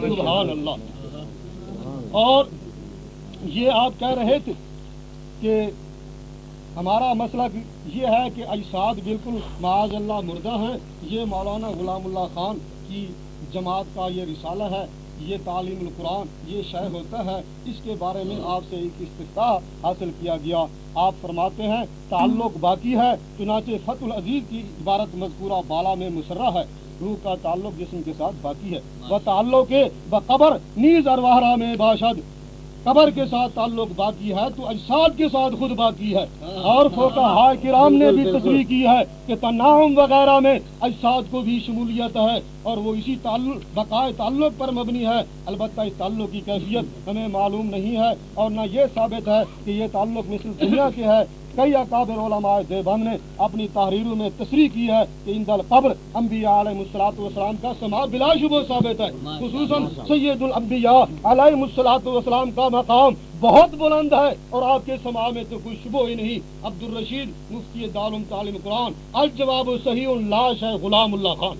سبحان اللہ۔ اور یہ آپ کہہ رہے تھے کہ ہمارا مسئلہ یہ ہے کہ اجساد بالکل معاذ اللہ مردہ ہیں یہ مولانا غلام اللہ خان کی جماعت کا یہ رسالہ ہے، یہ تعلیم القرآن، یہ شے ہوتا ہے۔ اس کے بارے میں آپ سے ایک استفاع حاصل کیا گیا۔ آپ فرماتے ہیں، تعلق باقی ہے، چنانچہ فت العزیز کی عبارت مذکورہ بالا میں مسرہ ہے۔ روح کا تعلق جسم کے ساتھ باقی ہے۔ وہ تعلق بقبر نیز ارواہرا میں باشد۔ قبر کے ساتھ تعلق باقی ہے تو اجساد کے ساتھ خود باقی ہے۔ اور فوکا ہائے کرام نے بھی تصریح کی ہے کہ تناؤم وغیرہ میں اجساد کو بھی شمولیت ہے اور وہ اسی تعلق بقائے تعلق پر مبنی ہے۔ البتہ اس تعلق کی کیفیت ہمیں معلوم نہیں ہے اور نہ یہ ثابت ہے کہ یہ تعلق مثل دنیا کے ہے کئی اکابر علماء دیوبند نے اپنی تحریروں میں تصریح کی ہے کہ ان دل قبر انبیاء علیہ السلاط والسلام کا سما بلا شبہ ثابت ہے۔ خصوصاً سید الانبیاء علیہ السلاط والسلام کا مقام بہت بلند ہے اور آپ کے سما میں تو کوئی شبہ ہی نہیں۔ عبد الرشید مفتی دارم تعلیم قرآن الجواب صحیح لاش ہے غلام اللہ خان۔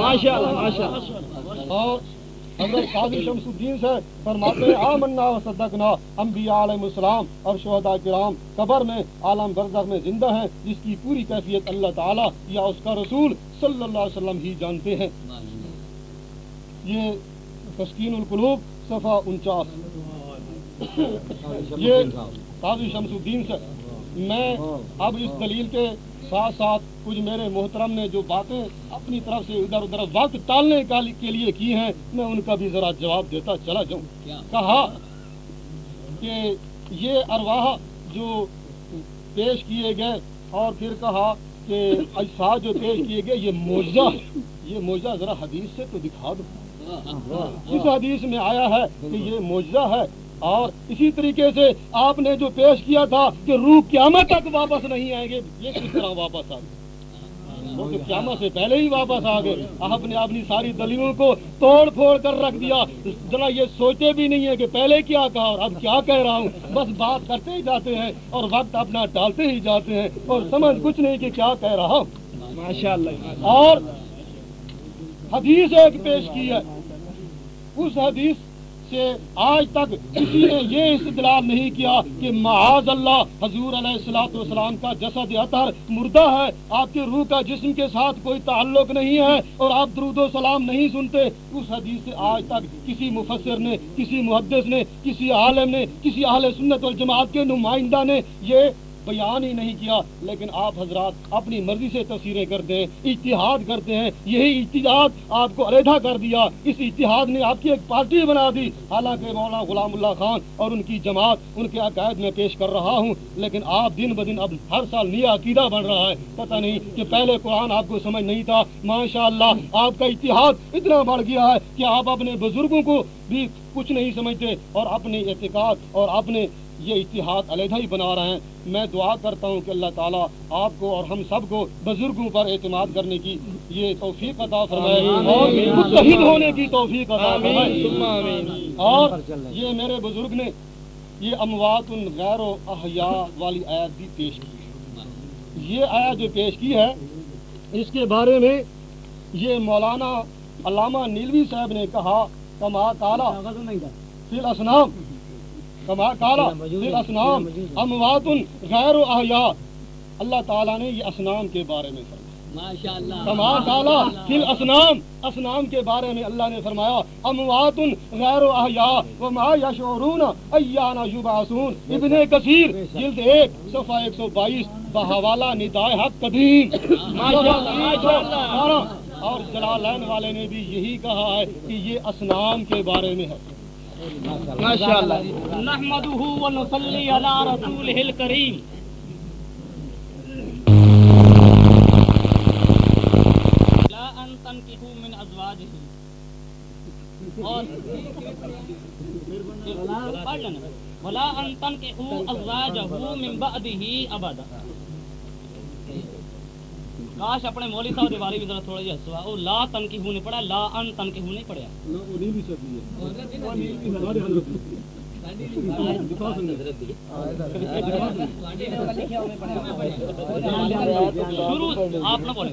ماشاء اللہ اور حضرت قاضی شمس الدین سے فرماتے ہیں، آمنا و صدقنا انبیاء علیہ السلام اور شہداء کرام۔ قبر میں، عالم برزخ میں زندہ ہیں، جس کی پوری کیفیت اللہ تعالیٰ یا اس کا رسول صلی اللہ علیہ وسلم ہی جانتے ہیں۔ یہ تسکین القلوب، صفحہ انچاس۔ یہ قاضی شمس الدین سے۔ میں اب اس دلیل کے ساتھ ساتھ کچھ میرے محترم نے جو باتیں اپنی طرف سے ادھر ادھر وقت ٹالنے کے لیے کی ہیں میں ان کا بھی ذرا جواب دیتا چلا جاؤں۔ کہا کہ یہ ارواح جو پیش کیے گئے اور پھر کہا کہ اجساد جو پیش کیے گئے یہ موجہ یہ موجہ ذرا حدیث سے تو دکھا دو۔ اس حدیث میں آیا ہے کہ یہ موجہ ہے۔ اور اسی طریقے سے آپ نے جو پیش کیا تھا کہ روح قیامت تک واپس نہیں آئیں گے یہ کس طرح واپس آ گئے؟ وہ تو قیامت سے پہلے ہی واپس آ گئے۔ آپ نے اپنی ساری دلیلوں کو توڑ پھوڑ کر رکھ دیا۔ ذرا یہ سوچے بھی نہیں ہے کہ پہلے کیا کہا اور اب کیا کہہ رہا ہوں۔ بس بات کرتے ہی جاتے ہیں اور وقت اپنا ڈالتے ہی جاتے ہیں اور سمجھ کچھ نہیں کہ کیا کہہ رہا ہوں۔ ماشاء اللہ اور حدیث ایک پیش کی ہے۔ اس حدیث سے آج تک کسی نے یہ استدلال نہیں کیا کہ معاذ اللہ حضور علیہ السلاۃ والسلام کا جسد اطہر مردہ ہے، آپ کے روح کا جسم کے ساتھ کوئی تعلق نہیں ہے اور آپ درود و سلام نہیں سنتے۔ اس حدیث سے آج تک کسی مفسر نے، کسی محدث نے، کسی عالم نے، کسی اہل سنت والجماعت کے نمائندہ نے یہ بیان ہی نہیں کیا، لیکن آپ حضرات اپنی مرضی سے تصویریں کرتے ہیں اتحاد کرتے ہیں، یہی اتحاد آپ کو علیحدہ کر دیا۔ اس اتحاد نے آپ کی ایک پارٹی بنا دی۔ حالانکہ مولانا غلام اللہ خان اور ان کی جماعت ان کے عقائد میں پیش کر رہا ہوں، لیکن آپ دن بدن اب ہر سال نیا عقیدہ بن رہا ہے۔ پتہ نہیں کہ پہلے قرآن آپ کو سمجھ نہیں تھا۔ ماشاء اللہ آپ کا اتحاد اتنا بڑھ گیا ہے کہ آپ اپنے بزرگوں کو بھی کچھ نہیں سمجھتے اور اپنے اعتقاد اور اپنے یہ اتحاد علیحدہ ہی بنا رہے ہیں۔ میں دعا کرتا ہوں کہ اللہ تعالیٰ آپ کو اور ہم سب کو بزرگوں پر اعتماد کرنے کی یہ توفیق عطا فرمائے۔ اور متحد ہونے کی توفیق عطا فرمائے۔ اور یہ میرے بزرگ نے یہ اموات غیر و احیاء والی آیت بھی پیش کی۔ یہ آیت جو پیش کی ہے اس کے بارے میں یہ مولانا علامہ نیلوی صاحب نے کہا کما تعالیٰ پھر اسنام پھر اسنام اموات غیر احیاء اللہ تعالیٰ نے یہ اسنام کے بارے میں فرمایا۔ کما کالا پھر اسنام اسنام کے بارے میں اللہ نے فرمایا اموات غیر و احیاء وما یشعرون ایانا یبعثون۔ ابن کثیر جلد ایک صفحہ ایک سو بائیس بحوالہ ندائے حق قدیم۔ اور جلالین والے نے بھی یہی کہا ہے کہ یہ اسنام کے بارے میں ہے۔ ماشاء اللہ نحمده ونصلي على رسوله الكريم لا ان تنكحوا من ازواجه ولا ان تنكحوا ازواجه من بعده ابدا۔ کاش اپنے مولوی صاحب دے بارے میں ذرا تھوڑا جہا ہسوا او لا تن کی ہو نہیں پڑھا لا ان تن ہو نہیں پڑھا نہیں بھی جی جی۔ ہاں، جی۔ ہاں، شروع آپ نے بولے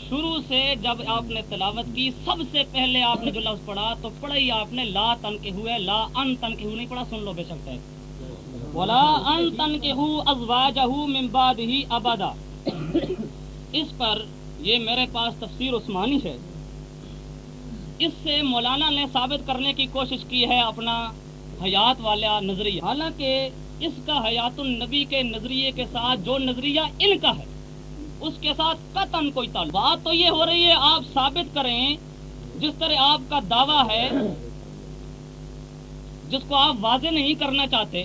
شروع سے جب آپ نے تلاوت کی سب سے پہلے آپ نے جو لفظ پڑھا تو پڑھا ہی آپ نے لا تن کے ہوئے لا ان تن کے ہو نہیں پڑھا سن لو بے شک ہے بولا ان تن کے ہو ازواجہ ہی ابدا اس پر یہ میرے پاس تفسیر عثمانی ہے۔ اس سے مولانا نے ثابت کرنے کی کوشش کی ہے اپنا حیات والا نظریہ۔ حالانکہ اس کا حیات النبی کے نظریے کے ساتھ جو نظریہ ان کا ہے، اس کے ساتھ قطن کوئی تعلق۔ بات تو یہ ہو رہی ہے، آپ ثابت کریں جس طرح آپ کا دعویٰ ہے، جس کو آپ واضح نہیں کرنا چاہتے،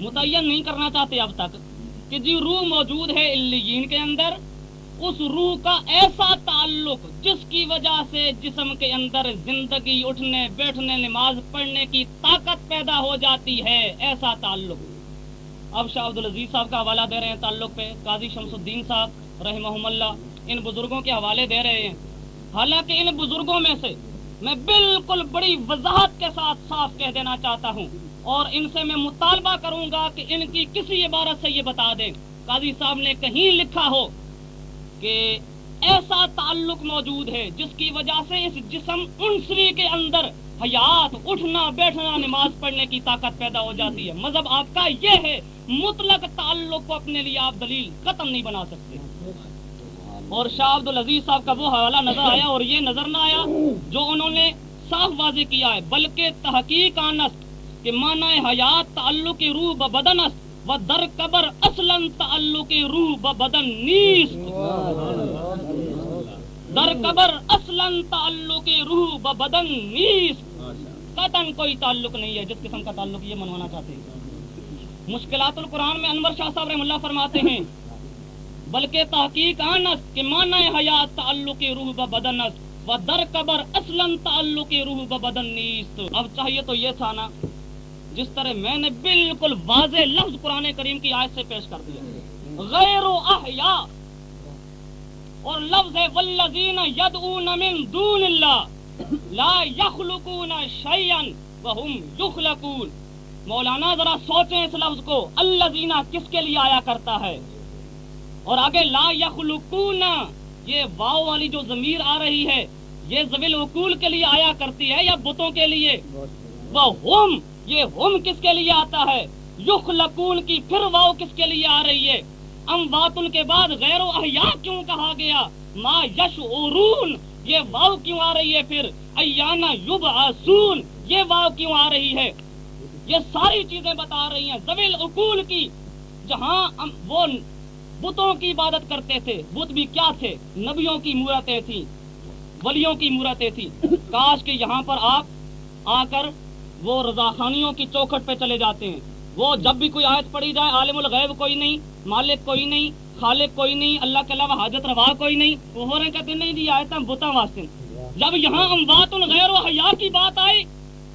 متعین نہیں کرنا چاہتے اب تک۔ کہ جی روح موجود ہے الین کے اندر، اس روح کا ایسا تعلق جس کی وجہ سے جسم کے اندر زندگی اٹھنے، بیٹھنے، نماز پڑھنے کی طاقت پیدا ہو جاتی ہے، ایسا تعلق۔ اب شاہ عبد العزیز صاحب کا حوالہ دے رہے ہیں تعلق پہ، قاضی شمس الدین صاحب رحمہ اللہ ان بزرگوں کے حوالے دے رہے ہیں۔ حالانکہ ان بزرگوں میں سے میں بالکل بڑی وضاحت کے ساتھ صاف کہہ دینا چاہتا ہوں۔ اور ان سے میں مطالبہ کروں گا کہ ان کی کسی عبارت سے یہ بتا دیں۔ قاضی صاحب نے کہیں لکھا ہو کہ ایسا تعلق موجود ہے جس کی وجہ سے اس جسم انسری کے اندر حیات، اٹھنا، بیٹھنا، نماز پڑھنے کی طاقت پیدا ہو جاتی ہے۔ مذہب آپ کا یہ ہے، مطلق تعلق کو اپنے لیے آپ دلیل ختم نہیں بنا سکتے۔ اور شاہ عبد العزیز صاحب کا وہ حوالہ نظر آیا اور یہ نظر نہ آیا جو انہوں نے صاف واضح کیا ہے، بلکہ تحقیق آنست کہ مانا حیات تعلق روح با بدن است و در قبر اصلا تعلق روح با بدن نیست. در قبر اصلا تعلق روح با بدن نیست. قطن کوئی تعلق نہیں ہے، جس قسم کا تعلق یہ منوانا چاہتے ہیں۔ مشکلات القرآن میں انور شاہ صاحب رحم اللہ فرماتے ہیں، بلکہ تحقیق آنس کہ مانا حیات تعلق روح با بدن است و در قبر اصلا تعلق روح با بدن نیست۔ اب چاہیے تو یہ تھا نا جس طرح میں نے بالکل واضح لفظ قرآن کریم کی آیت سے پیش کر دیا غیر احیاء۔ اور لفظ ہے، والذین یدعون من دون اللہ۔ لا یخلقون شیئن وهم یخلقون۔ مولانا ذرا سوچیں اس لفظ کو۔ الذین کس کے لیے آیا کرتا ہے؟ اور آگے، لا یخلقون۔ یہ واو والی جو ضمیر آ رہی ہے، یہ زویل وقول کے لیے آیا کرتی ہے یا بتوں کے لیے؟ وہم یہ ہم کس کے لیے آتا ہے؟ یخ لکون کی پھر واؤ کس کے لیے آ رہی ہے؟ امواتن کے بعد غیر و احیاء کیوں کہا گیا؟ ما یش عرون یہ واؤ کیوں آ رہی ہے پھر؟ ایانا یوب آسون یہ واؤ کیوں آ رہی ہے؟ یہ ساری چیزیں بتا رہی ہیں زویل اکول کی، جہاں وہ بتوں کی عبادت کرتے تھے، بت بھی کیا تھے؟ نبیوں کی مورتیں تھیں، ولیوں کی مورتیں تھیں۔ کاش کہ یہاں پر آپ آ کر وہ رضاخانیوں کی چوکھٹ پہ چلے جاتے ہیں۔ وہ جب بھی کوئی آیت پڑھی جائے، عالم الغیب کوئی نہیں، مالک کوئی نہیں، خالق کوئی نہیں، اللہ کے علاوہ حاجت روا کوئی نہیں۔ وہ ہو رہے کہتے نہیں جی آیت ہم بتا واسطے۔ جب یہاں اموات الغیر و حیا کی بات آئی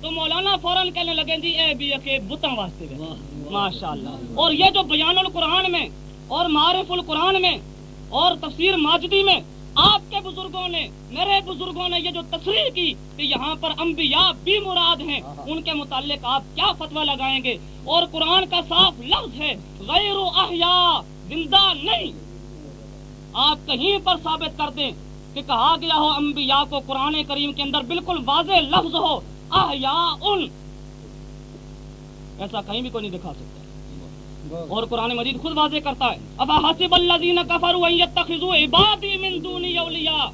تو مولانا فوراً کہنے لگے جی اے بی کے بتاں واسطے۔ ماشاء اللہ اور یہ جو بیان القرآن میں اور معرف القرآن میں اور تفسیر ماجدی میں آپ کے بزرگوں نے میرے بزرگوں نے یہ جو تصریح کی کہ یہاں پر انبیاء بھی مراد ہیں ان کے متعلق آپ کیا فتویٰ لگائیں گے؟ اور قرآن کا صاف لفظ ہے غیر احیاء زندہ نہیں۔ آپ کہیں پر ثابت کر دیں کہ کہا گیا ہو انبیاء کو قرآن کریم کے اندر بالکل واضح لفظ ہو احیاء۔ ان ایسا کہیں بھی کوئی نہیں دکھا سکتا۔ اور قرآن مجید خود واضح کرتا ہے۔ اب حسب الذین کفروا ان یتخذوا عبادی من دونی اولیاء۔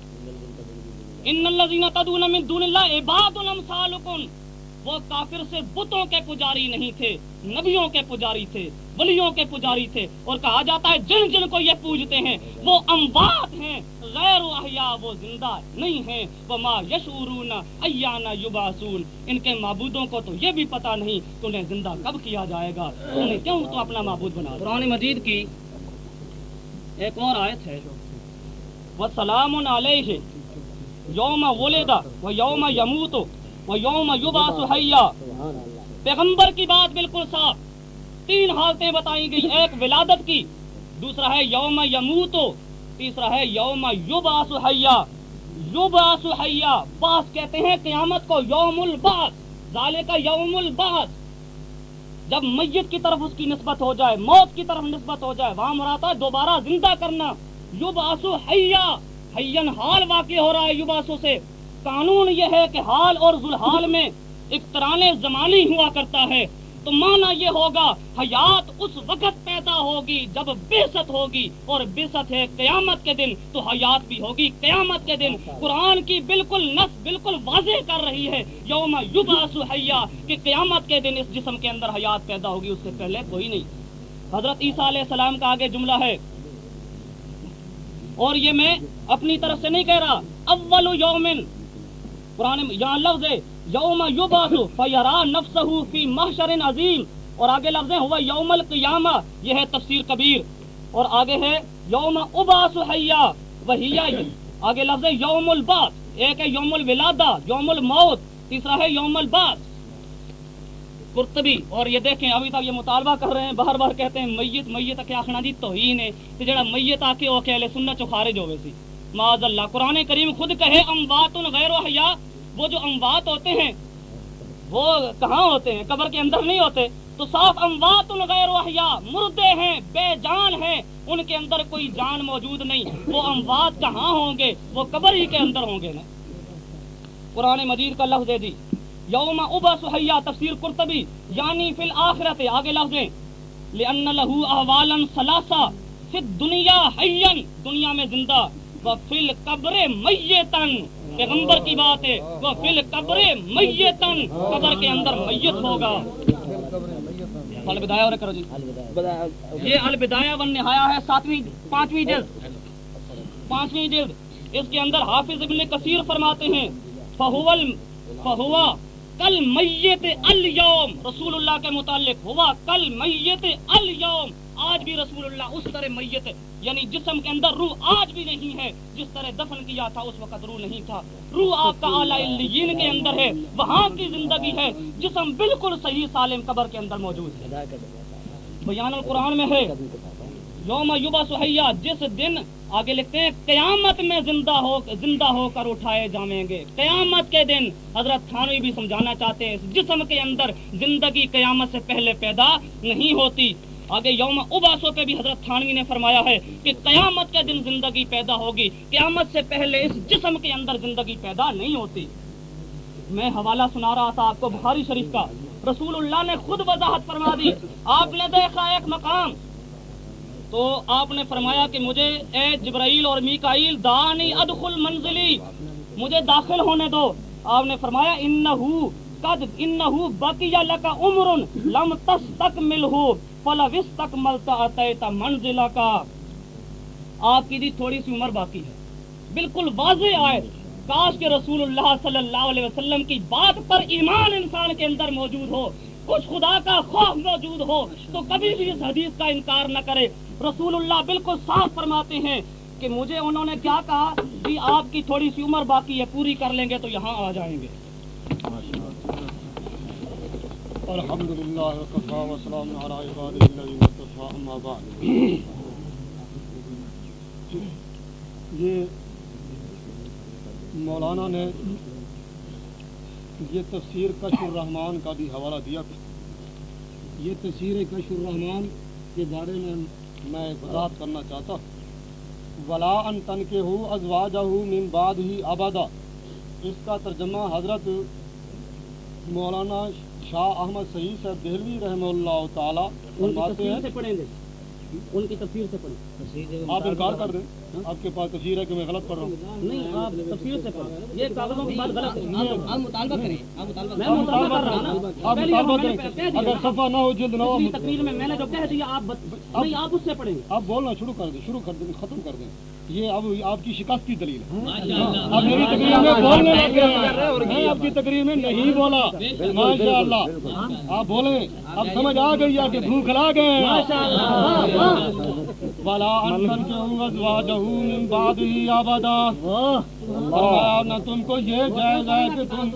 ان الذین تدعون من دون اللہ عباد امثالکم۔ وہ کافر سے بتوں کے پجاری نہیں تھے نبیوں کے پجاری تھے ولیوں کے پجاری تھے۔ اور کہا جاتا ہے جن جن کو یہ پوجتے ہیں وہ اموات ہیں۔ غیر احیاء وہ زندہ نہیں ہیں۔ وہ ما یشعرون ایانا یبعثون۔ ان کے معبودوں کو تو یہ بھی پتہ نہیں تو انہیں زندہ کب کیا جائے گا۔ انہیں کیوں تو اپنا معبود بنا قرآن مجید کی ایک اور آیت ہے وَسَلَامٌ عَلَيْهِ یوم ولدا و یوم یموتو وہ یوم یوبا حیا پیغمبر کی بات بالکل صاف۔ تین حالتیں بتائی گئی ایک ولادت کی دوسرا ہے یوم یموتو تیسرا ہے یوم یوبا سہیا یوبا سہیا باس کہتے ہیں قیامت کو یوم الباس ظالے کا یوم الباس جب میت کی طرف اس کی نسبت ہو جائے موت کی طرف نسبت ہو جائے وہاں مراتا ہے دوبارہ زندہ کرنا۔ یوباسو حیا۔ حین حال واقع ہو رہا ہے یوباسو سے۔ قانون یہ ہے کہ حال اور ذوالحال میں اقتران زمانی ہوا کرتا ہے۔ تو مانا یہ ہوگا، حیات اس وقت پیدا ہوگی جب بےست ہوگی اور بےست ہے قیامت کے دن۔ تو حیات بھی ہوگی قیامت کے دن۔ قرآن کی بالکل نس بالکل واضح کر رہی ہے، یوم یبعث حیا، کہ قیامت کے دن اس جسم کے اندر حیات پیدا ہوگی، اس سے پہلے کوئی نہیں۔ حضرت عیسیٰ علیہ السلام کا آگے جملہ ہے۔ اور یہ میں اپنی طرف سے نہیں کہہ رہا۔ اول یومن قرآن یہاں لفظ ہے، یوم یبعث فیرا نفسہ فی محشر عظیم۔ اور آگے لفظ ہے، ہوا یوم القیامہ، یہ ہے تفسیر کبیر۔ اور آگے ہے، یوم اباس حیا وہیا آگے لفظ ہے، یوم الباس ایک ہے یوم الولادہ، یوم الموت، تیسرا ہے یوم الباس قرطبی، اور یہ دیکھیں، ابھی تک یہ مطالبہ کر رہے ہیں بار بار کہتے ہیں، میت میت کیا آخنا جی توہین ہے کہ جڑا میت آ کے وہ اہل سنت چو خارج ہوئے سی۔ معاذ اللہ قرآن کریم خود کہے اموات غیر حیا وہ جو اموات ہوتے ہیں، وہ کہاں ہوتے ہیں؟ قبر کے اندر نہیں ہوتے۔ تو صاف اموات غیر احیا مردے ہیں، بے جان ہیں، ان کے اندر کوئی جان موجود نہیں۔ وہ اموات کہاں ہوں گے؟ وہ قبر ہی کے اندر ہوں گے نا۔ قرآن مجید کا لفظ دے دی۔ یوم ابا سہیا تفسیر قرطبی۔ یعنی فی الآخرت آگے لفظ ہیں لأن له احوالا ثلاثہ، فی الدنیا حیا، دنیا میں زندہ۔ وفی القبر میتن۔ پیغمبر کی بات ہے، وہ فی القبر میتن۔ قبر کے اندر میت ہوگا۔ البدایا اور کرو جی۔ یہ البدایا ون نہایا ہے ساتویں، پانچویں جلد۔ پانچویں جلد۔ اس کے اندر حافظ ابن کثیر فرماتے ہیں فہول فہوا کل میت الیوم۔ رسول اللہ کے متعلق، ہوا کل میت الیوم۔ آج بھی رسول اللہ اس طرح میت یعنی جسم کے اندر روح آج بھی نہیں ہے، جس طرح دفن کیا تھا اس وقت روح نہیں تھا۔ روح آپ کا اعلیٰ کے اندر ہے، وہاں کی زندگی ہے۔ جسم بالکل صحیح سالم قبر کے اندر موجود ہے۔ بیان القرآن میں ہے، یوم یوبا سہیا جس دن آگے لکھتے ہیں، قیامت میں زندہ ہو زندہ ہو کر اٹھائے جائیں گے۔ قیامت کے دن حضرت تھانوی بھی سمجھانا چاہتے ہیں، اس جسم کے اندر زندگی قیامت سے پہلے پیدا نہیں ہوتی۔ آگے یوم اباسو پہ بھی حضرت تھانوی نے فرمایا ہے کہ قیامت کے دن زندگی پیدا ہوگی۔ قیامت سے پہلے اس جسم کے اندر زندگی پیدا نہیں ہوتی۔ میں حوالہ سنا رہا تھا آپ کو بخاری شریف کا۔ رسول اللہ نے خود وضاحت فرما دی۔ آپ نے دیکھا ایک مقام۔ تو آپ نے فرمایا کہ مجھے اے جبرائیل اور میکائیل دانی ادخل منزلی، مجھے داخل ہونے دو۔ آپ نے فرمایا انہو قد انہو بقی لکا عمر لم تستکملہو فلوس تک ملتا اتیتا منزلہ کا آپ کی دی تھوڑی سی عمر باقی ہے۔ بالکل واضح آئے۔ کاش کے رسول اللہ صلی اللہ علیہ وسلم کی بات پر ایمان انسان کے اندر موجود ہو، کچھ خدا کا خوف موجود ہو، تو کبھی بھی اس حدیث کا انکار نہ کرے۔ رسول اللہ بالکل صاف فرماتے ہیں کہ مجھے انہوں نے کیا کہا کہ آپ کی تھوڑی سی عمر باقی ہے، پوری کر لیں گے تو یہاں آ جائیں گے۔ الحمد للہ وکفا وسلام علی عباده الذین اصطفى اما بعد. یہ مولانا نے یہ تفسیر کشف الرحمان کا بھی حوالہ دیا تھا۔ یہ تفسیر کشف الرحمان کے بارے میں میں وضاحت کرنا چاہتا ہوں۔ ولا ان تن کے ہو ازواجہ من بعد ہی ابدا اس کا ترجمہ حضرت مولانا شاہ احمد سعید صاحب دہلوی رحمہ اللہ تعالیٰ فرماتے ہیں پڑھیں گے۔ ان کی تفسیر سے پڑھیں۔ آپ انکار کر دیں آپ کے پاس تفسیر ہے کہ میں غلط پڑھ رہا ہوں؟ نہیں آپ تفسیر سے پڑھیں یہ کاغذوں کی بات غلط ہے۔ آپ مطالبہ کریں۔ آپ مطالبہ میں مطالبہ کر رہا ہوں آپ مطالبہ کریں۔ اگر صفحہ نہ ہو جلد نہ ہو تقریر میں میں نے جو کہہ دیا آپ نہیں آپ اس سے پڑھیں۔ آپ بولنا شروع کر دیں شروع کر دیں ختم کر دیں۔ یہ اب آپ کی شکست کی دلیل ہے۔ اب میری تقریر میں بولنے میں آپ کی تقریر میں نہیں بولا۔ ماشاء اللہ آپ بولیں۔ اب سمجھ آ گئی ہے کہ بھوک لا گئے ولا ان تنکحوا ازواجہ من بعده ابدا فرمایا نہ تم کو یہ جائز ہے کہ تم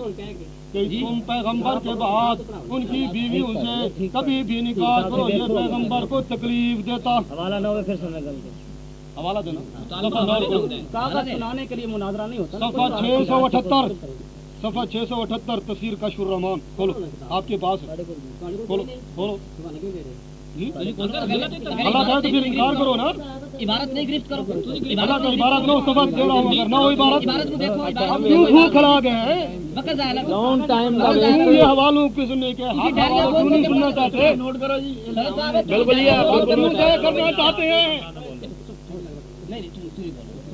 کہ تم پیغمبر کے بعد ان کی بیویوں سے کبھی بھی نکاح کرو یہ پیغمبر کو تکلیف دیتا۔ حوالہ نہ ہوئے پھر سننے گل حوالہ دینا۔ کاغذ سنانے کے لیے مناظرہ نہیں ہوتا۔ صفحہ 678 صفحہ اٹھتر تصویر کا شرمان کھولو۔ آپ کے پاس۔ کھولو۔ کھولو۔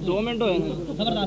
دو منٹ ہوئے خبردار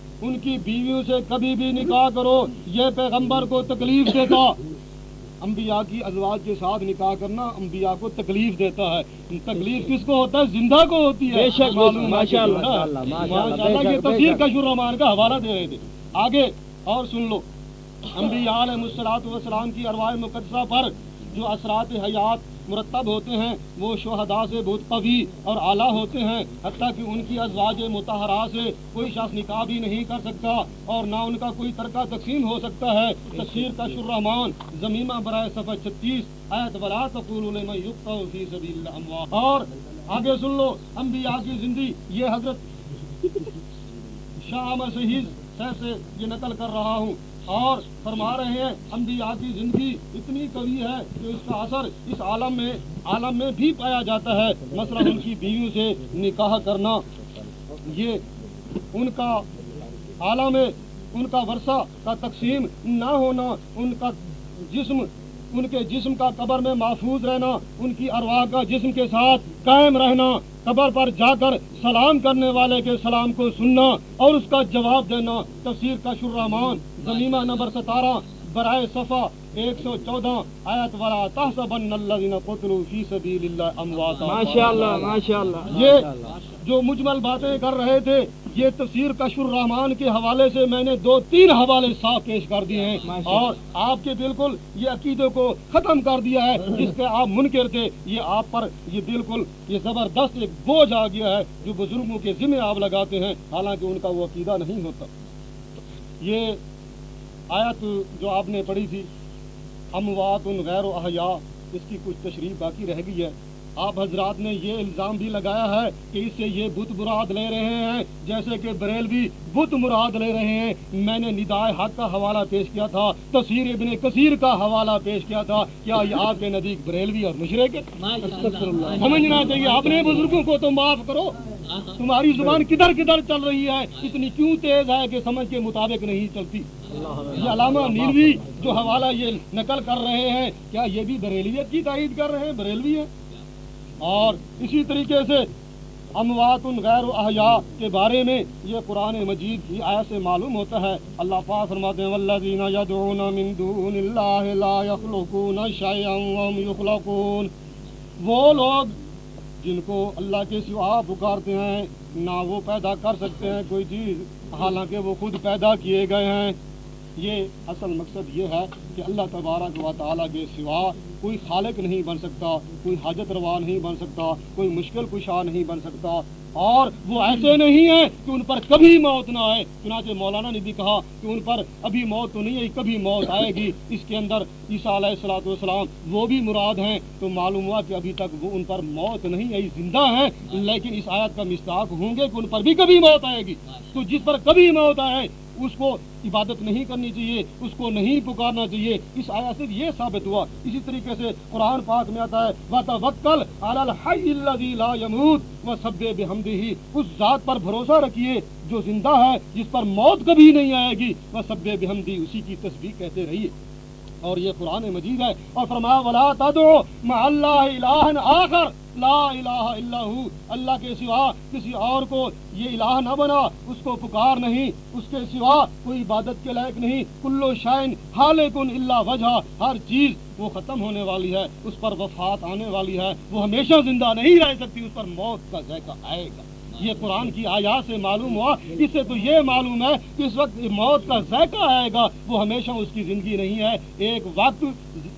ان کی بیویوں سے کبھی بھی نکاح کرو یہ پیغمبر کو تکلیف دیتا۔ انبیاء کی ازواج کے ساتھ نکاح کرنا انبیاء کو تکلیف دیتا ہے۔ تکلیف کس کو ہوتا ہے؟ زندہ کو ہوتی ہے۔ ماشاء یہ تفسیر کشور رحمان کا حوالہ دے رہے تھے۔ آگے اور سن لو۔ انبیاء علیہ مسلاط والسلام کی ارواح مقدسہ پر جو اثرات حیات مرتب ہوتے ہیں، وہ شہداء سے بہت قوی اور اعلیٰ ہوتے ہیں، حتیٰ کہ ان کی ازواج متحرہ سے کوئی شخص نکاح بھی نہیں کر سکتا اور نہ ان کا کوئی ترکہ تقسیم ہو سکتا ہے۔ تشہیر کا شرحمان زمینہ برائے صفحہ چھتیس ایت ولا تقول میں یقتا فی سبیل الاموات اور آگے سن لو، انبیاء کی زندگی، یہ حضرت شاہ احمد سے یہ نقل کر رہا ہوں۔ اور فرما رہے ہیں انبیاتی زندگی اتنی کبھی ہے کہ اس کا اثر اس عالم میں عالم میں بھی پایا جاتا ہے۔ مثلا ان کی بیویوں سے نکاح کرنا، یہ ان کا عالم ان کا ورثہ کا تقسیم نہ ہونا، ان کا جسم ان کے جسم کا قبر میں محفوظ رہنا ان کی ارواح کا جسم کے ساتھ قائم رہنا قبر پر جا کر سلام کرنے والے کے سلام کو سننا اور اس کا جواب دینا۔ تفسیر کا رحمان زمینہ نمبر ستارہ برائے صفا ایک سو چودہ آیت والا تحسبن الذين قتلوا في ماشاءاللہ ماشاءاللہ۔ یہ جو مجمل باتیں کر رہے تھے یہ تفسیر کشف الرحمان کے حوالے سے میں نے دو تین حوالے صاف پیش کر دیے ہیں اور آپ کے بالکل یہ عقیدے کو ختم کر دیا ہے جس کے آپ منکر تھے یہ آپ پر یہ بالکل یہ زبردست ایک بوجھ آ گیا ہے جو بزرگوں کے ذمہ آپ لگاتے ہیں حالانکہ ان کا وہ عقیدہ نہیں ہوتا۔ یہ آیت جو آپ نے پڑھی تھی اموات غیر و احیاء اس کی کچھ تشریح باقی رہ گئی ہے۔ آپ حضرات نے یہ الزام بھی لگایا ہے کہ اس سے یہ بت مراد لے رہے ہیں جیسے کہ بریلوی بت مراد لے رہے ہیں۔ میں نے ندائے حق کا حوالہ پیش کیا تھا تصویر ابن کثیر کا حوالہ پیش کیا تھا۔ کیا یہ آپ کے نزدیک بریلوی اور مشرق سمجھنا چاہیے اپنے بزرگوں کو تو معاف کرو۔ تمہاری زبان کدھر کدھر چل رہی ہے؟ اتنی کیوں تیز ہے کہ سمجھ کے مطابق نہیں چلتی؟ یہ علامہ نیلوی جو حوالہ یہ نقل کر رہے ہیں کیا یہ بھی بریلیت کی تائید کر رہے ہیں؟ بریلوی ہے اور اسی طریقے سے اموات غیر احیاء کے بارے میں یہ قرآن مجید کی آیت سے معلوم ہوتا ہے۔ اللہ پاک فرماتے ہیں، والذین یدعون من دون اللہ لا یخلقون وهم یخلقون وہ لوگ جن کو اللہ کے سوا پکارتے ہیں، نہ وہ پیدا کر سکتے ہیں، کوئی چیز، حالانکہ وہ خود پیدا کیے گئے ہیں۔ یہ اصل مقصد یہ ہے کہ اللہ تبارک و تعالیٰ کے سوا کوئی خالق نہیں بن سکتا، کوئی حاجت روا نہیں بن سکتا، کوئی مشکل کشا نہیں بن سکتا۔ اور وہ ایسے نہیں ہیں کہ ان پر کبھی موت نہ آئے۔ چنانچہ مولانا نے بھی کہا کہ ان پر ابھی موت تو نہیں ہے کبھی موت آئے گی۔ اس کے اندر عیسیٰ علیہ السلاۃ والسلام وہ بھی مراد ہیں۔ تو معلوم ہوا کہ ابھی تک وہ ان پر موت نہیں آئی، زندہ ہیں، لیکن اس آیت کا مستاق ہوں گے کہ ان پر بھی کبھی موت آئے گی۔ تو جس پر کبھی موت آئے اس کو عبادت نہیں کرنی چاہیے، اس کو نہیں پکارنا چاہیے۔ اس آیا سے یہ ثابت ہوا۔ اسی طریقے سے قرآن پاک میں آتا ہے واتا وکل الْحَيِّ الَّذِي لَا يَمُوتُ وَسَبِّحْ بِحَمْدِهِ اس ذات پر بھروسہ رکھیے جو زندہ ہے، جس پر موت کبھی نہیں آئے گی۔ وَسَبِّحْ بِحَمْدِهِ، اسی کی تصویر کہتے رہیے۔ اور یہ قرآن مجید ہے۔ اور فرمایا، ولا تدعو مع اللہ الہ آخر۔ لا الہ الا ہو اللہ کے سوا کسی اور کو یہ الہ نہ بنا، اس کو پکار نہیں۔ اس کے سوا کوئی عبادت کے لائق نہیں۔ کلو شائن حالکن اللہ وجہ ہر چیز وہ ختم ہونے والی ہے، اس پر وفات آنے والی ہے۔ وہ ہمیشہ زندہ نہیں رہ سکتی، اس پر موت کا ذائقہ آئے گا۔ یہ قرآن کی آیات سے معلوم ہوا۔ اس سے تو یہ معلوم ہے کہ اس وقت موت کا ذائقہ آئے گا۔ وہ ہمیشہ اس کی زندگی نہیں ہے۔ ایک وقت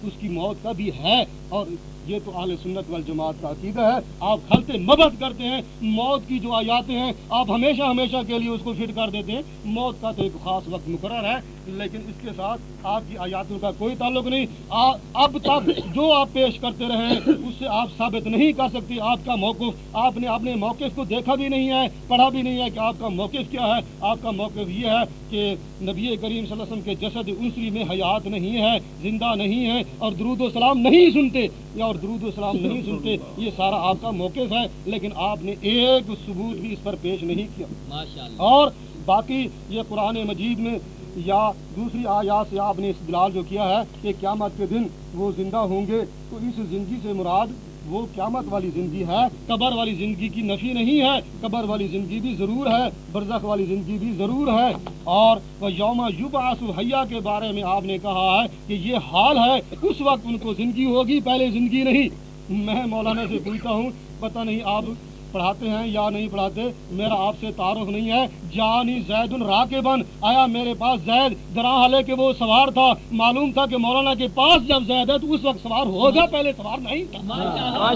اس کی موت کا بھی ہے اور یہ تو اہل سنت والجماعت کا عقیدہ ہے۔ آپ کھلتے مبد کرتے ہیں، موت کی جو آیاتیں ہیں، آپ ہمیشہ ہمیشہ کے لیے اس کو فٹ کر دیتے ہیں۔ موت کا تو ایک خاص وقت مقرر ہے، لیکن اس کے ساتھ آپ کی آیاتوں کا کوئی تعلق نہیں۔ اب تک جو آپ پیش کرتے رہے ہیں، اس سے آپ ثابت نہیں کر سکتے۔ آپ کا موقف، آپ نے اپنے موقف کو دیکھا بھی نہیں ہے، پڑھا بھی نہیں ہے کہ آپ کا موقف کیا ہے۔ آپ کا موقف یہ ہے کہ نبی کریم صلی اللہ علیہ وسلم کے جسد انسری میں حیات نہیں ہے، زندہ نہیں ہے اور درود و سلام نہیں سنتے۔ یا اور درود و سلام نہیں سنتے یہ سارا آپ کا موقف ہے لیکن آپ نے ایک ثبوت بھی اس پر پیش نہیں کیا۔ اور باقی یہ قرآن مجید میں یا دوسری آیات سے آپ نے استدلال جو کیا ہے کہ قیامت کے دن وہ زندہ ہوں گے تو اس زندگی سے مراد وہ قیامت والی زندگی ہے، قبر والی زندگی کی نفی نہیں ہے، قبر والی زندگی بھی ضرور ہے، برزخ والی زندگی بھی ضرور ہے۔ اور وہ یوم یوب حیا کے بارے میں آپ نے کہا ہے کہ یہ حال ہے، اس وقت ان کو زندگی ہوگی، پہلے زندگی نہیں۔ میں مولانا سے پوچھتا ہوں، پتہ نہیں آپ پڑھاتے ہیں یا نہیں پڑھاتے، میرا آپ سے تعارف نہیں ہے۔ جانی زید الراک بن آیا میرے پاس زید۔ درا حالے کہ وہ سوار تھا۔ معلوم تھا کہ مولانا کے پاس جب زید ہے تو اس وقت سوار ہوگا پہلے سوار نہیں۔ تھا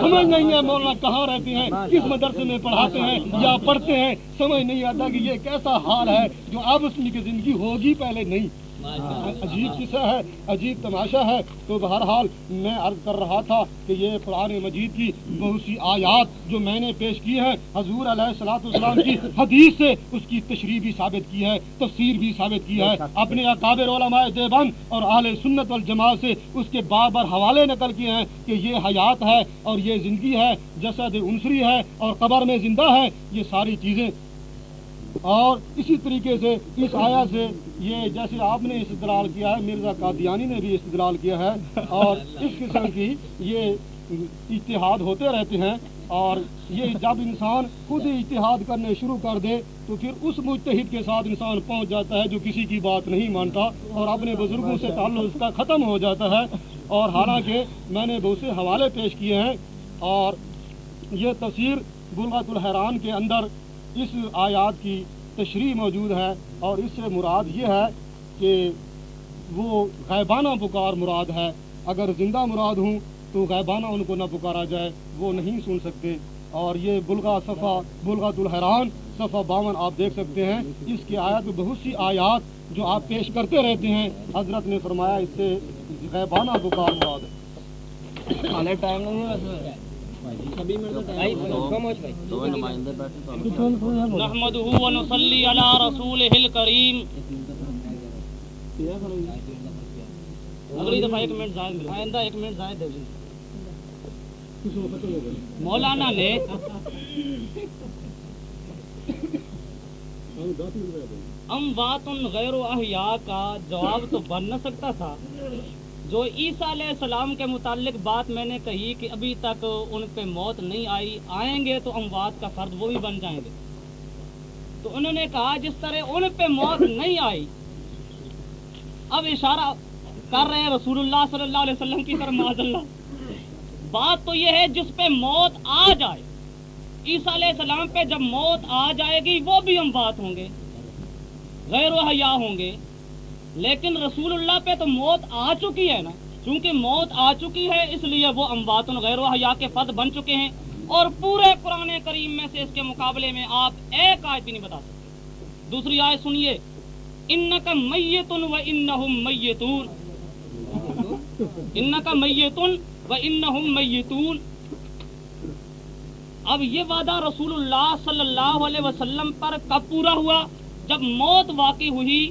سمجھ نہیں ہے مولانا کہاں رہتے ہیں، کس مدرسے میں پڑھاتے ہیں یا پڑھتے ہیں۔ سمجھ نہیں آتا کہ یہ کیسا حال ہے جو اب اس کی زندگی ہوگی پہلے نہیں۔ عجیب قصہ ہے، عجیب تماشا ہے۔ تو بہرحال میں عرض کر رہا تھا کہ یہ قرآن مجید کی بہت سی آیات جو میں نے پیش کی ہیں، حضور علیہ السلاۃ والسلام کی حدیث سے اس کی تشریح بھی ثابت کی ہے، تفسیر بھی ثابت کی ہے۔ اپنے اکابر علماء دیوبند اور اہل سنت والجماعت سے اس کے بار بار حوالے نقل کیے ہیں کہ یہ حیات ہے اور یہ زندگی ہے، جسد عنصری ہے اور قبر میں زندہ ہے۔ یہ ساری چیزیں اور اسی طریقے سے اس آیا سے یہ جیسے آپ نے استدلال کیا ہے، مرزا قادیانی نے بھی استدلال کیا ہے، اور اس قسم کی یہ اتحاد ہوتے رہتے ہیں، اور یہ جب انسان خود ہی اتحاد کرنے شروع کر دے تو پھر اس متحد کے ساتھ انسان پہنچ جاتا ہے جو کسی کی بات نہیں مانتا، اور اپنے بزرگوں سے تعلق اس کا ختم ہو جاتا ہے۔ اور حالانکہ میں نے بہت سے حوالے پیش کیے ہیں، اور یہ تفسیر بلغت الحران کے اندر اس آیات کی تشریح موجود ہے اور اس سے مراد یہ ہے کہ وہ غیبانہ پکار مراد ہے۔ اگر زندہ مراد ہوں تو غیبانہ ان کو نہ پکارا جائے، وہ نہیں سن سکتے۔ اور یہ بلغا صفحہ بلغت الحران صفحہ باون آپ دیکھ سکتے ہیں۔ اس کی آیات میں بہت سی آیات جو آپ پیش کرتے رہتے ہیں۔ حضرت نے فرمایا اس سے غیبانہ پکار مراد ہے۔ نحمده ونصلي على رسوله الكريم اگلی دفعہ ایک منٹ زائد ملے آئندہ ایک منٹ زائد دے مولانا نے اموات غیر احیاء کا جواب تو بن نہ سکتا تھا۔ جو عیسیٰ علیہ السلام کے متعلق بات میں نے کہی کہ ابھی تک ان پہ موت نہیں آئی، آئیں گے تو اموات کا فرد وہ بھی بن جائیں گے۔ تو انہوں نے کہا جس طرح ان پہ موت نہیں آئی، اب اشارہ کر رہے ہیں رسول اللہ صلی اللہ علیہ وسلم کی طرف معاذ اللہ۔ بات تو یہ ہے جس پہ موت آ جائے، عیسیٰ علیہ السلام پہ جب موت آ جائے گی، وہ بھی اموات ہوں گے، غیر و حیا ہوں گے۔ لیکن رسول اللہ پہ تو موت آ چکی ہے نا۔ چونکہ موت آ چکی ہے، اس لیے وہ اموات غیر و حیا کے فرد بن چکے ہیں۔ اور پورے قرآن کریم میں سے اس کے مقابلے میں آپ ایک آیت بھی نہیں بتا سکتے۔ دوسری آیت سنیے۔ ان کا میتن و ان میتون۔ ان کا میتن و ان میتون۔ اب یہ وعدہ رسول اللہ صلی اللہ علیہ وسلم پر کب پورا ہوا؟ جب موت واقع ہوئی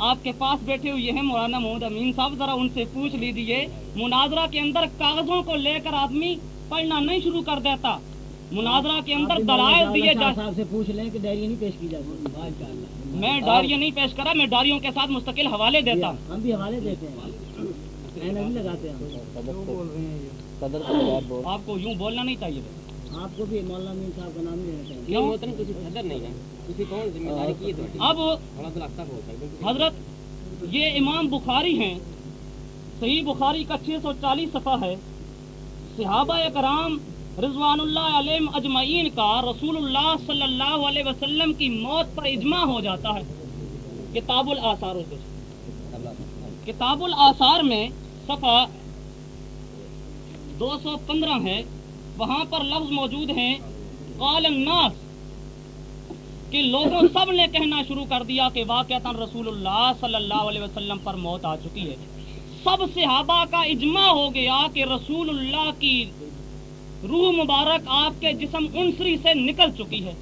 آپ کے پاس بیٹھے ہوئے ہیں مولانا محمود امین صاحب ذرا ان سے پوچھ لیجیے مناظرہ کے اندر کاغذوں کو لے کر آدمی پڑھنا نہیں شروع کر دیتا۔ مناظرہ کے اندر دلائل دیے صاحب سے پوچھ لیں کہ ڈائری نہیں پیش کی جاتی میں ڈائری نہیں پیش کرا میں ڈائریوں کے ساتھ مستقل حوالے دیتا۔ ہوں ہم بھی حوالے دیتے ہیں۔ لگاتے ہیں آپ کو یوں بولنا نہیں چاہیے۔ آپ کو بھی مولانا صاحب کا نام نہیں ہے اب حضرت یہ امام بخاری ہیں۔ صحیح بخاری کا چھ سو چالیس صفحہ ہے۔ صحابہ کرام رضوان اللہ علیہ اجمعین کا رسول اللہ صلی اللہ علیہ وسلم کی موت پر اجماع ہو جاتا ہے۔ کتاب الآثار کتاب الآثار میں صفحہ دو سو پندرہ ہے۔ وہاں پر لفظ موجود ہیں۔ قال الناس کہ لوگوں سب نے کہنا شروع کر دیا کہ واقعتا رسول اللہ صلی اللہ علیہ وسلم پر موت آ چکی ہے۔ سب صحابہ کا اجماع ہو گیا کہ رسول اللہ کی روح مبارک آپ کے جسم انسری سے نکل چکی ہے۔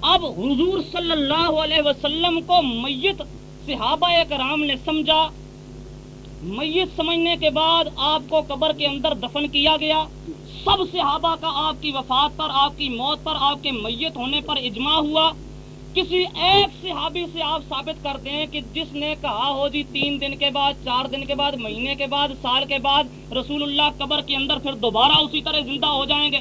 اب حضور صلی اللہ علیہ وسلم کو میت صحابہ کرام نے سمجھا۔ میت سمجھنے کے بعد آپ کو قبر کے اندر دفن کیا گیا۔ سب صحابہ کا آپ کی وفات پر، آپ کی موت پر، آپ کے میت ہونے پر اجماع ہوا۔ کسی ایک صحابی سے آپ ثابت کر دیں کہ جس نے کہا ہو جی تین دن کے بعد، چار دن کے بعد، مہینے کے بعد، سال کے بعد رسول اللہ قبر کے اندر پھر دوبارہ اسی طرح زندہ ہو جائیں گے۔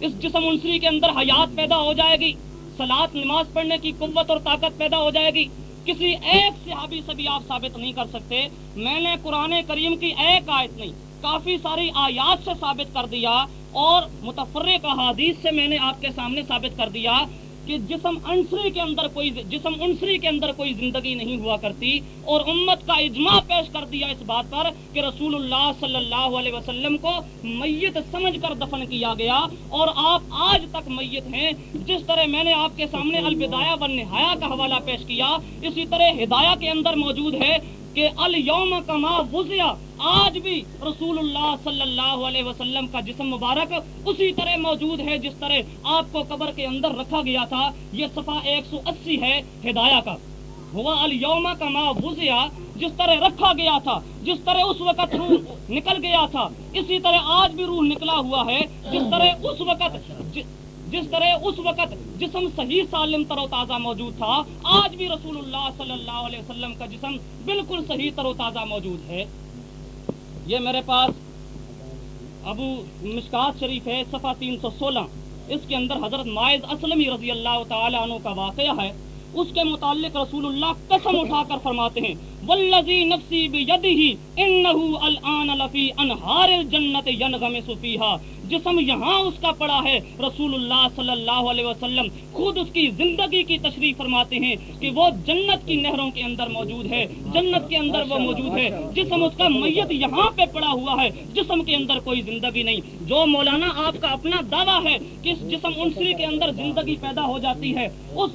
اس جسم انسری کے اندر حیات پیدا ہو جائے گی۔ سلاد نماز پڑھنے کی قوت اور طاقت پیدا ہو جائے گی۔ کسی ایک صحابی سے بھی آپ ثابت نہیں کر سکتے۔ میں نے قرآن کریم کی ایک آیت نہیں کافی ساری آیات سے ثابت کر دیا اور متفرق حادیث سے میں نے آپ کے سامنے ثابت کر دیا کہ جسم انسری کے اندر کوئی جسم انسری کے اندر کوئی زندگی نہیں ہوا کرتی اور امت کا اجماع پیش کر دیا اس بات پر کہ رسول اللہ صلی اللہ علیہ وسلم کو میت سمجھ کر دفن کیا گیا اور آپ آج تک میت ہیں۔ جس طرح میں نے آپ کے سامنے البدایہ و نہایا کا حوالہ پیش کیا، اسی طرح ہدایہ کے اندر موجود ہے۔ کہ الیوم کما وزیا آج بھی رسول اللہ صلی اللہ علیہ وسلم کا جسم مبارک اسی طرح موجود ہے جس طرح آپ کو قبر کے اندر رکھا گیا تھا۔ یہ صفحہ ایک سو اسی ہے ہدایہ کا۔ ہوا الیوم کما وزیا جس طرح رکھا گیا تھا، جس طرح اس وقت روح نکل گیا تھا، اسی طرح آج بھی روح نکلا ہوا ہے، جس طرح اس وقت ج... جس طرح اس وقت جسم صحیح سالم تر و تازہ موجود تھا، آج بھی رسول اللہ صلی اللہ علیہ وسلم کا جسم بالکل صحیح تر و تازہ موجود ہے۔ یہ میرے پاس ابو مشکات شریف ہے، صفحہ تین سو سولہ۔ اس کے اندر حضرت مائز اسلم رضی اللہ تعالیٰ عنہ کا واقعہ ہے۔ اس کے متعلق رسول اللہ قسم اٹھا کر فرماتے ہیں، والذی نفسی بیدہی انہو الان لفی انہار الجنت ینغم سفیہا جسم یہاں اس کا پڑا ہے۔ رسول اللہ صلی اللہ علیہ وسلم خود اس کی زندگی کی تشریف فرماتے ہیں کہ وہ جنت کی نہروں کے اندر موجود ہے۔ جنت کے اندر وہ موجود ہے۔ جسم اس کا میت یہاں پہ پڑا ہوا ہے۔ جسم کے اندر کوئی زندگی نہیں۔ جو مولانا آپ کا اپنا دعویٰ ہے کہ اس جسم انسری کے اندر زندگی پیدا ہو جاتی ہے، اس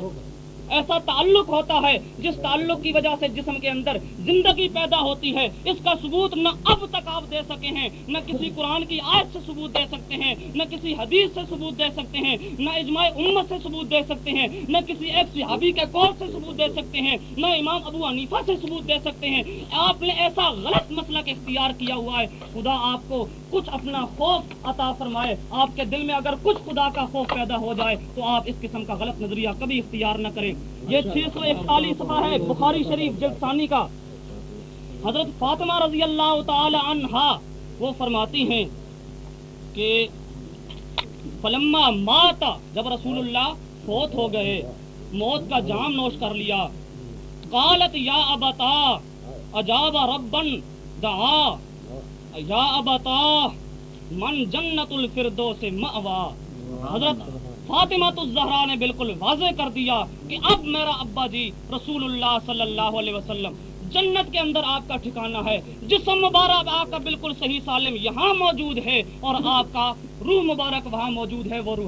ایسا تعلق ہوتا ہے جس تعلق کی وجہ سے جسم کے اندر زندگی پیدا ہوتی ہے۔ اس کا ثبوت نہ اب تک آپ دے سکے ہیں، نہ کسی قرآن کی آیت سے ثبوت دے سکتے ہیں، نہ کسی حدیث سے ثبوت دے سکتے ہیں، نہ اجماع امت سے ثبوت دے سکتے ہیں، نہ کسی ایک صحابی کے کور سے ثبوت دے سکتے ہیں، نہ امام ابو حنیفہ سے ثبوت دے سکتے ہیں۔ آپ نے ایسا غلط مسئلہ کے اختیار کیا ہوا ہے۔ خدا آپ کو کچھ اپنا خوف عطا فرمائے۔ آپ کے دل میں اگر کچھ خدا کا خوف پیدا ہو جائے تو آپ اس قسم کا غلط نظریہ کبھی اختیار نہ کریں۔ یہ چھ سو اکتالیس صفحہ ہے، بخاری شریف جلسانی کا۔ حضرت فاطمہ رضی اللہ تعالی عنہ وہ فرماتی ہیں کہ فلما ماتا جب رسول اللہ فوت ہو گئے، موت کا جام نوش کر لیا۔ قالت یا ابتا، اجاب ربن دعا۔ یا ابتا، من جنت الفردوس مأوا حضرت فاطمہ تو زہرا نے بالکل واضح کر دیا کہ اب میرا ابا جی رسول اللہ صلی اللہ علیہ وسلم جنت کے اندر آپ کا ٹھکانہ ہے۔ جسم مبارک آپ کا بالکل صحیح سالم یہاں موجود ہے اور آپ کا روح مبارک وہاں موجود ہے، وہ روح